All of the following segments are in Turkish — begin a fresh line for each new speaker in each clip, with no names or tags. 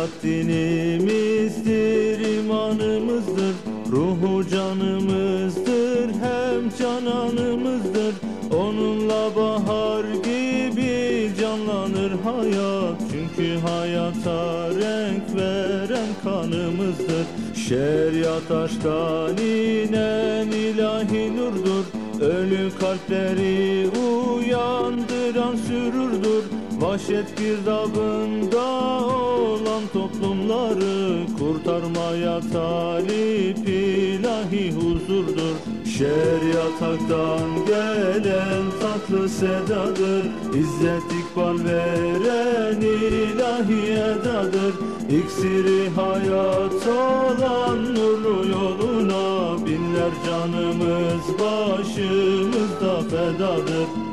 Hayat dinimizdir, imanımızdır Ruhu canımızdır, hem cananımızdır. Onunla bahar gibi canlanır hayat Çünkü hayata renk veren kanımızdır. Şeriat aşktan inen ilahi nurdur Ölü kalpleri uyandıran sürürdür. Vahşet girdabında olan toplumları Kurtarmaya talip ilahi huzurdur. Şeriat haktan gelen tatlı sedadır. İzzet ikbal veren ilahi edadır. İksiri hayat olan nurlu yoluna Binler canımız başımızda fedadır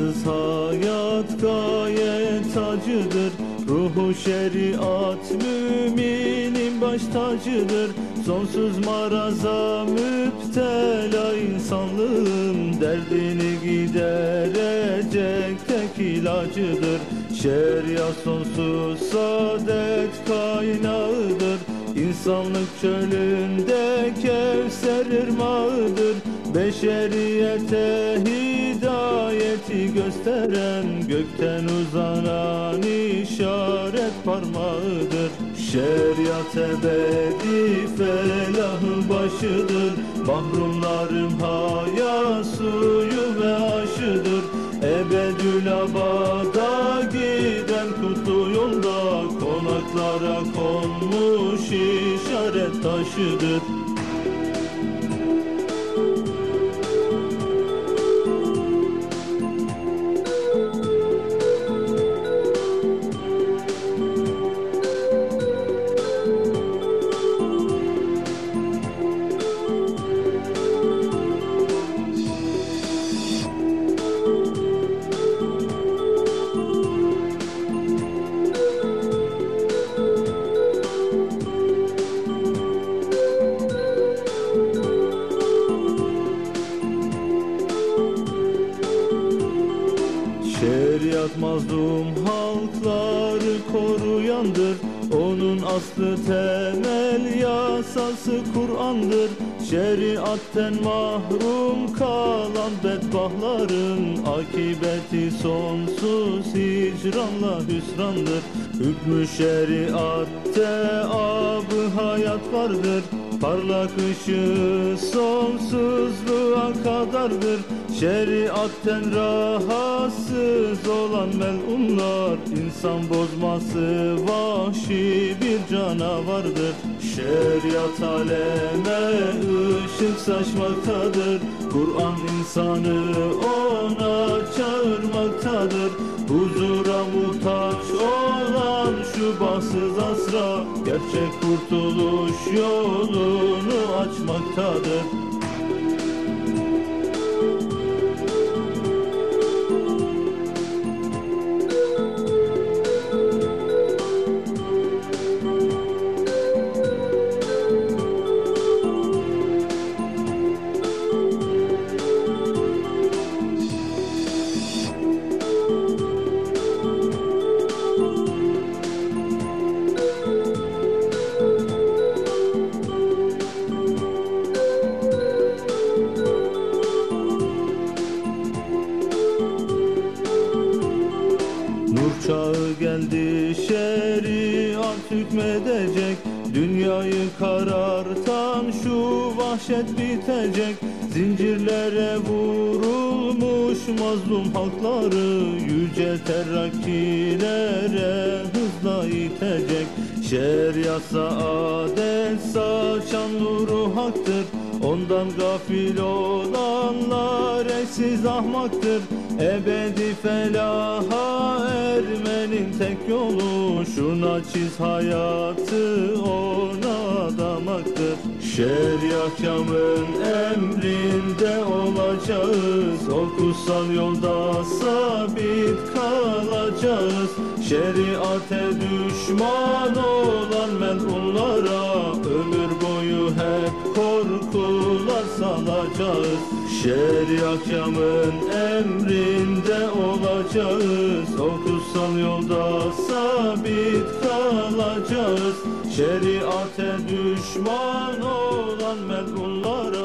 Şeriatsız hayat gayet acıdır. Ruhu şeriat müminin baş tacıdır. Sonsuz maraza müptela insanlığın Derdini giderecek tek ilacıdır. Şeriat sonsuz saadet kaynağıdır. İnsanlık çölünde Kevser ırmağıdır. Beşeriyete hidayeti gösteren Gökten uzanan işaret parmağıdır. Şeriat ebedi felahın başıdır. Mahrumların haya suyu ve aşıdır. Ebedül abada giden kutlu yolda Konaklara konmuş işaret taşıdır Şeriat mazlum halkları koruyandır Onun aslı temel yasası Kur'an'dır. Şeriatten mahrum kalan bedbahtların Akibeti sonsuz hicranla hüsrandır. Hükmü şeriatte abı hayat vardır Parlak ışığı sonsuzluğa kadardır. Şeriatten rahatsız olan melunlar insan bozması vahşi bir canavardır. Şeriat aleme ışık saçmaktadır. Kur'an insanı ona çağırmaktadır Gerçek kurtuluş yolunu açmaktadır şeriat hükmedecek Dünyayı karartan şu vahşet bitecek. Zincirlere vurulmuş mazlum halkları Yüce terrakkilere hızla itecek. Şeriat saadet saçan nuru haktır Ondan gafil olanlar eşsiz ahmaktır. Ebedi felaha yolu Şuna çiz hayatı ona adamaktır Şeriatkamın emrinde olacağız. O kutsal yolda sabit kalacağız. Şeriate düşman olan melunlara salacağız Şeriatkamın emrinde olacağız. O kutsal yolda sabit kalacağız. Şeriate düşman olan melunlara